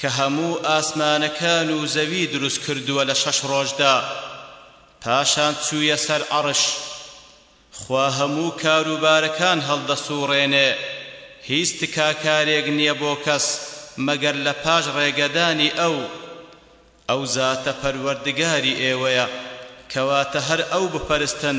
کە هەموو ئاسمانەکان و زەوی دروست کردووە لە شەش ڕۆژدا، پاشان چوویە سەر عەڕش، خوا هەموو کاروبارەکان هەڵدەسووڕێنێ، هیچ تکاکارێک نییە بۆ کەس مەگەر لە پاش ڕێگەدانی ئەو، ئەو زاتە پەروەردگاری ئێوەیە، کەواتە هەر ئەو بپەرستن.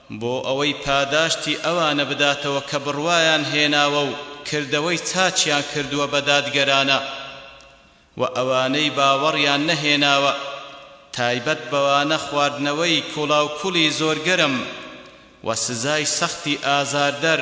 بۆ ئەوەی پاداشتی ئەوانە بداتەوە کە بڕوایان هێناوە و کردەوەی چاکیان کردووە بە دادگەرانە، وە ئەوانەی باوەڕیان نەهێناوە، تایبەت بەوانە خواردنەوەی کوڵاوکوڵی زۆر گەرم، وە سزای سەختی ئازاردەر،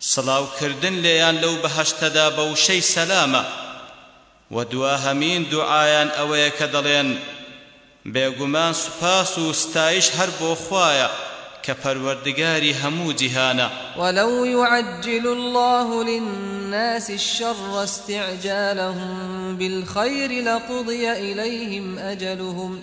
سڵاو کردن لێیان لەو بەهەشتەدا بە وشەی سەلامە، وە دواهەمین دوعایان ئەوەیە کە دەڵێن، بێگومان سوپاس و ستایش هەر بۆ خوایە کە پەروەردگاری هەموو جیهانە. ولو یعجل اللە للناس الشر استعجالهم بالخیر لقضی الیهم اجلهم،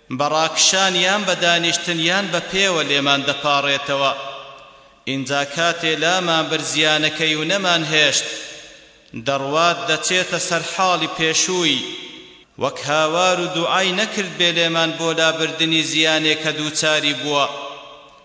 بە ڕاکشان یان بە دانیشتن یان بە پێوە لێمان دەپاڕێتەوە، ئینجا کاتێ لامان برد زیانەکەی و نەمانهێشت، دەڕوات دەچێتە سەر حاڵی پێشووی، وەک هاوار و دوعای نەکردبێ لێمان بۆ لابردنی زیانێ کە دووچاری بووە،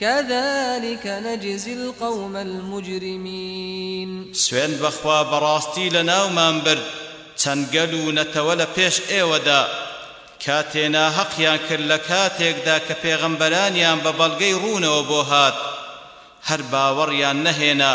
کذلک نجزی القوم المجرمین. سوێند بەخوا بەڕاستی لەناومان برد چەند گەل و نەتەوە لە پێش ئێوەدا کاتێ ناهەقیان کرد لە کاتێکدا کە پێغەمبەرانیان بە بەڵگەی ڕوونەوە بۆ هات هەر باوەڕیان نەهێنا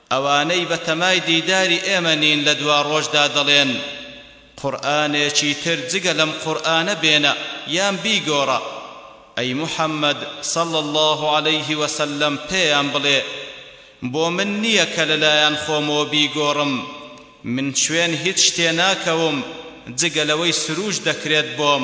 ئەوانەی بەتەمای دیداری ئێمە نین لە دواڕۆژدا دەڵێن، قورئانێکی تر جگە لەم قورئانە بێنە یان بیگۆڕە، ئەی محەممەد صلی اللە علیه و سلم پێیان بڵێ، بۆ من نییە کە لەلایەن خۆمەوە بیگۆڕم، من شوێن هیچ شتێ ناکەوم جگە لەوەی سرووشت دەکرێت بۆم،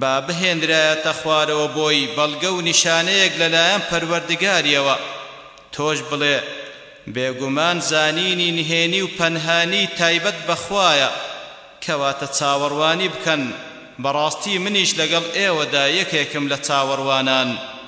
با بهێنرایەتە خوارەوە بۆی بەڵگە و نیشانەیەک لەلایەن پەروەردگاریەوە، تۆش بڵێ، بێگومان زانینی نهێنی و پەنهانی تایبەت بە خوایە، کەواتە چاوەڕوانی بکەن، بەڕاستی منیش لەگەڵ ئێوەدا یەکێکم لە چاوەڕوانان.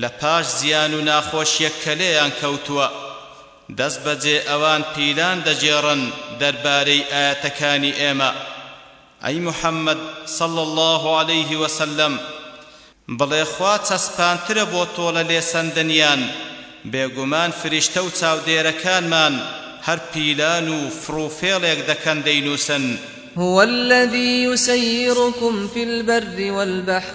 لە پاش زیان و ناخۆشیەک کە لێیان کەوتووە دەست بەجێ ئەوان پیلان دەگێڕن دەربارەی ئایەتەکانی ئێمە، ئەی محمد صلی اللە علیە وسلم بڵێ خوا چەسپانترە بۆ تۆڵە لێسەندنیان، بێگومان فریشتە و چاودێرەکانمان هەر پیلان و فڕوفێڵێک دەکەن دەینووسن. هو الذی یسیرکم فی البر والبحر.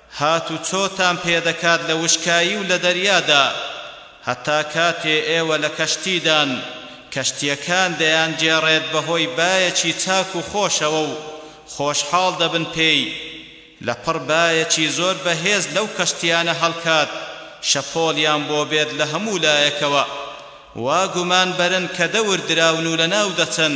هاتوچۆتان پێدەکات لە وشکایی و لە دەریادا، هەتا کاتێ ئێوە لە کەشتیدان، کەشتییەکان دەیانگێڕێت بەهۆی بایەکی چاک و خۆشەوە و خۆشحاڵ دەبن پێی، لەپڕ بایەکی زۆر بەهێز لەو کەشتییانە هەڵکات شەپۆڵیان بۆ بێت لە هەموو لایەکەوە، وا گومان بەرن کە دەور دراون و لەناو دەچن،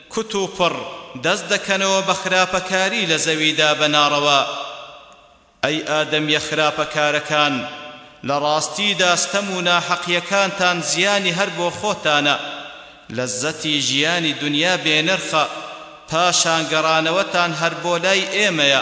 کوتوپڕ دەست دەکەنەوە بە خراپەکاری لە زەویدا بە ناڕەوا. ئەی ئادەمیە خراپەکارەکان، لە ڕاستیدا ستەم و ناحەقیەکانتان زیانی هەر بۆ خۆتانە، لەززەتی ژیانی دونیا بێنرخە، پاشان گەڕانەوەتان هەر بۆ لای ئێمەیە،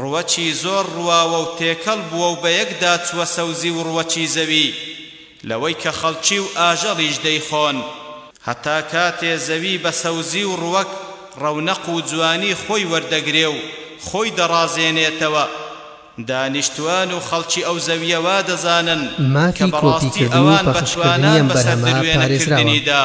ڕووەکی زۆر ڕواوە و تێکەڵ بووە و بەیەکدا چووە سەوزی و ڕووەکی زەوی لەوەی کە خەڵکی و ئاژەڵیش دەیخۆن، هەتا کاتێ زەوی بە سەوزی و ڕووەک ڕەونەق و جوانی خۆی وەردەگرێ و خۆی دەڕازێنێتەوە، دانیشتوان و خەڵکی ئەو زەویە وا دەزانن کە بەڕاستی ئەوان بە توانان بەسەر دروێنەکردنیدا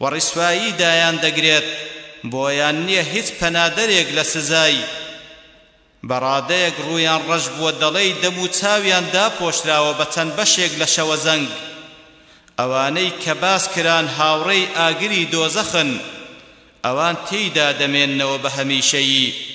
و ڕیسوایی دایان دەگرێت بۆیان نیە هیچ پەنادەرێک لە سزای بە ڕادەیەک ڕوویان ڕەش بووە دەڵێی دەم و چاویان داپۆشراوە بە چەند بەشێک لە شەوەزەنگ ئەوانەی کە باس کران هاوڕێی ئاگری دۆزەخن ئەوان تێیدا دەمێننەوە بە هەمیشەیی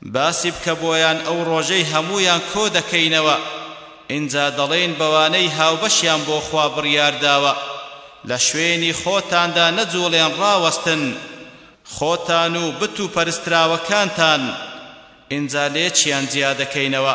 باسی بکە بۆیان ئەو ڕۆژەی هەموویان کۆ دەکەینەوە ئینجا دەڵێین بەوانەی هاوبەشیان بۆ خوا بڕیار داوە لە شوێنی خۆتاندا نەجوڵێن ڕاوەستن خۆتان و بت و پەرستراوەکانتان ئینجا لێکیان جیا دەکەینەوە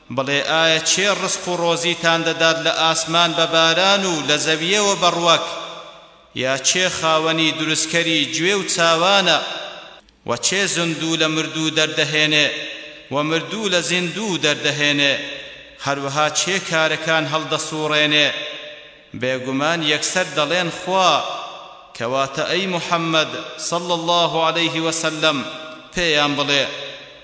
بڵێ ئایا کێ ڕزق و ڕۆزیتان دەدات لە ئاسمان بە باران و لە زەوییەوە بە ڕوەک؟ یا کێ خاوەنی دروستکەری گوێ و چاوانە؟ وە کێ زندوو لە مردوو دەردەهێنێ و مردوو لە زیندوو دەردەهێنێ؟ هەروەها کێ کارەکان هەڵدەسووڕێنێ؟ بێگومان یەکسەر دەڵێن خوا، کەواتە ئەی محەممەد صلی اللە علیه وسلم پێیان بڵێ،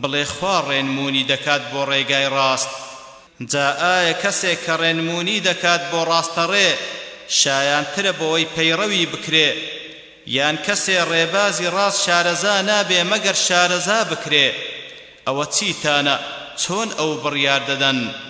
بڵێ خوا ڕێنموونی دەکات بۆ ڕێگای ڕاست، جا ئایا کەسێک کە ڕێنموونی دەکات بۆ ڕاستەڕێ شایانترە بۆوەی پەیڕەوی بکرێ، یان کەسێ ڕێبازی ڕاست شارەزا نابێ مەگەر شارەزا بکرێ؟ ئەوە چیتانە چۆن ئەو بڕیار دەدەن؟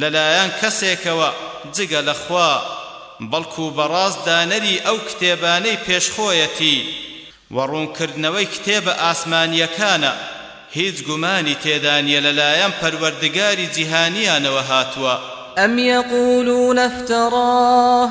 لەلایەن کەسێکەوە جگە لە خوا، بەڵکو بەڕاست دانەری ئەو کتێبانەی پێش خۆیەتی، وە ڕوونکردنەوەی کتێبە ئاسمانییەکانە، هیچ گومانی تێدا نیە لەلایەن پەروەردگاری جیهانیانەوە هاتووە. ئەم یەقولونە افتراه.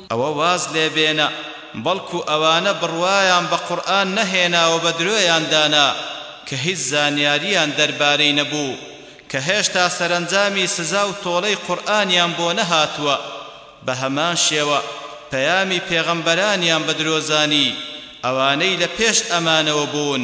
ئەوە واز لێ بێنە، بەڵکو ئەوانە بڕوایان بە قورئان نەهێناوە بە درۆیان دانا کە هیچ زانیاریان دەربارەی نەبوو، کە هێشتا سەرەنجامی سزا و تۆڵەی قورئانیان بۆ نەهاتووە، بە هەمان شێوە پەیامی پێغەمبەرانیان بە درۆ زانی، ئەوانەی لە پێش ئەمانەوە بوون،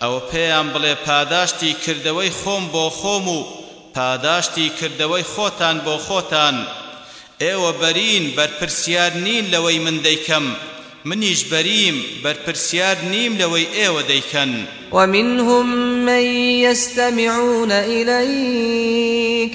ئەوە پێیان بڵێ پاداشتی کردەوەی خۆم بۆ خۆم و پاداشتی کردەوەی خۆتان بۆ خۆتان، ئێوە بەرین بەرپرسیار نین لەوەی من دەیکەم، منیش بەریم بەرپرسیار نیم لەوەی ئێوە دەیکەن. ومنهم من یستمعون الیک.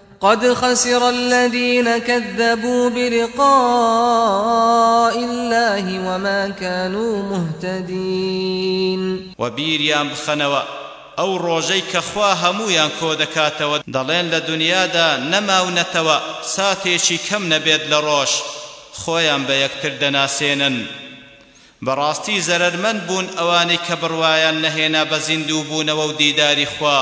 قد خسر الذين كذبوا بلقاء الله وما كانوا مهتدين. وە بیریان بخەنەوە ئەو ڕۆژەی کە خوا هەموویان کۆ دەکاتەوە دەڵێن لە دونیادا نەماونەتەوە ساتێکی کەم نەبێت لە ڕۆژ خۆیان بە یەکتر دەناسێنن بەڕاستی زەرەرمەند بوون ئەوانەی کە بڕوایان نەهێنا بە زیندوو بوونەوە و دیداری خوا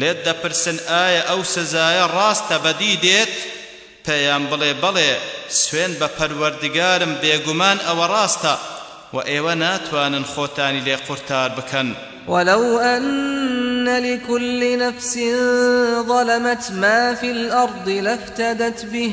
لێت دەپرسن ئایا ئەو سزایە ڕاستە بەدی دێت؟ پێیان بڵێ بەڵێ سوێند بە پەروەردگارم بێگومان ئەوە ڕاستە، وە ئێوە ناتوانن خۆتانی لێ قورتار بکەن. ولو ان لكل نفس ظلمت ما في الارض لافتدت به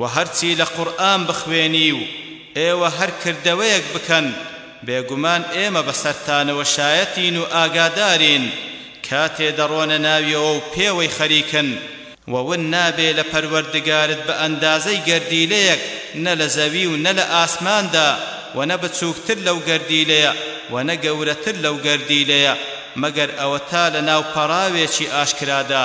وە هەرچی لە قورئان بخوێنی و ئێوە هەر کردەوەیەک بکەن بێگومان ئێمە بەسەرتانەوە شایەتین و ئاگادارین کاتێ دەڕۆنە ناویەوە و پێوەی خەریکن وە ون نابێ لە پەروەردگارت بە ئەندازەی گەردیلەیەک نە لە زەوی و نە لە ئاسماندا وە نە بچوکتر لەو گەردیلەیە وە نە گەورەتر لەو گەردیلەیە مەگەر ئەوەتا لە ناو پەڕاوێکی ئاشکرادا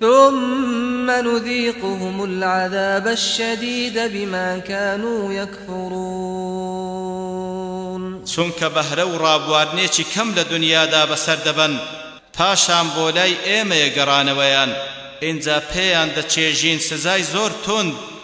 ثم نذیقهم العذاب الشدید بما کانوا یکفرون. چونکە بەهرە و ڕابواردنێکی کەم لە دونیادا بەسەر دەبەن، پاشان بۆ لای ئێمەیە گەڕانەوەیان، ئینجا پێیان دەچێژین سزای زۆر توند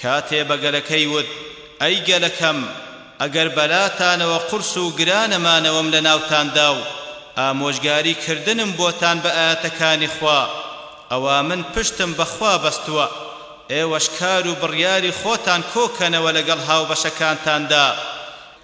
کاتێ بە گەلەکەی وت، ئەی گەلەکەم، ئەگەر بەلاتانەوە قورس و گرانە مانەوەم لە ناوتاندا و ئامۆژگاری کردنم بۆتان بە ئایەتەکانی خوا، ئەوا من پشتم بە خوا بەستووە، ئێوەش کار و بڕیاری خۆتان کۆکەنەوە لەگەڵ هاوبەشەکانتاندا،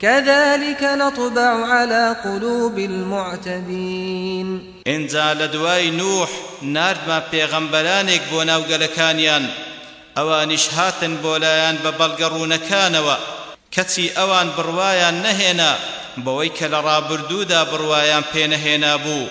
کذلک نطبع علی قلوب المعتدین. ئینجا لە دوای نوح ناردمان پێغەمبەرانێک بۆ ناو گەلەکانیان ئەوانیش هاتن بۆ لایان بە بەڵگە ڕوونەکانەوە کەچی ئەوان بڕوایان نەهێنا بەوەی کە لە ڕابردوودا بڕوایان پێ نەهێنابوو،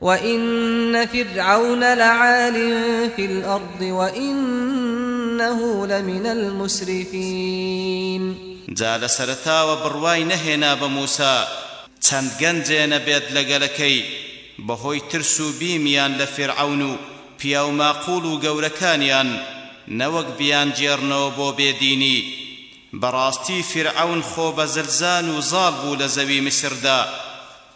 وَإِنَّ فِرْعَوْنَ لَعَالٍ فِی الْأَرْضِ وَإِنَّهُ لَمِنَ الْمُسْرِفِینَ. جا لە سەرەتاوە بڕوای نەهێنا بە مووسا. چەند گەنجێ نەبێت لە گەلەکەی بە هۆی ترس و بیمیان لە فیرعەون و پیاو ماقوڵ و گەورەکانیان نەوەک بیانگێڕنەوە بۆ بێ دینی. بەڕاستی فیرعەون خۆ بەزلزان و زاڵ بوو لە زەوی میسردا.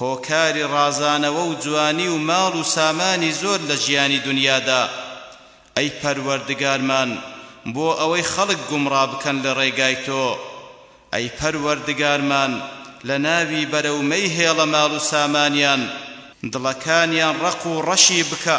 هۆکاری ڕازانەوە و جوانی و ماڵ و سامانی زۆر لە ژیانی دونیادا، ئەی پەروەردگارمان بۆ ئەوەی خەڵک گومڕا بکەن لە ڕێگای تۆ، ئەی پەروەردگارمان لە ناوی بەرەو مەی هێڵە ماڵ و سامانیان، دڵەکانیان ڕەق و ڕەشی بکە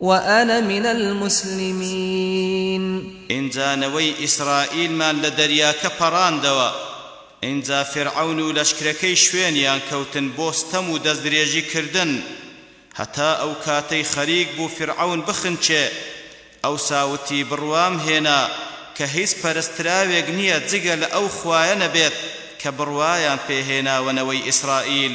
وأنا من المسلمین. ئینجا نەوەی ئیسرائیلمان لە دەریاکە پەڕاندەوە، ئینجا فیرعەون و لەشکرەکەی شوێنیان کەوتن بۆ ستەم و دەستدرێژی کردن، هەتا ئەو کاتەی خەریک بوو فیرعەون بخنکێ، ئەوسا وتی بڕوام هێنا کە هیچ پەرستراوێک نییە جگە لە ئەو خوایە نەبێت کە بڕوایان پێ هێناوە نەوەی ئیسرائیل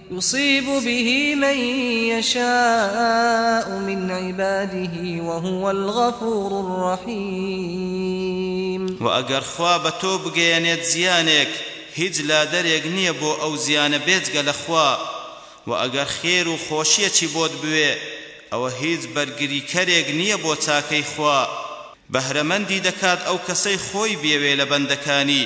یصیب به من یشاء من عباده وهو الغفور الرحیم. وە ئەگەر خوا بە تۆ بگەیەنێت زیانێک هیچ لادەرێک نیە بۆ ئەو زیانە بێجگە لە خوا، وە ئەگەر خێر و خۆشیەکی بۆت بوێ ئەوە هیچ بەرگری کەرێک نیە بۆ چاکەی خوا، بەهرەمەندی دەکات ئەو کەسەی خۆی بیەوێ لە بەندەکانی.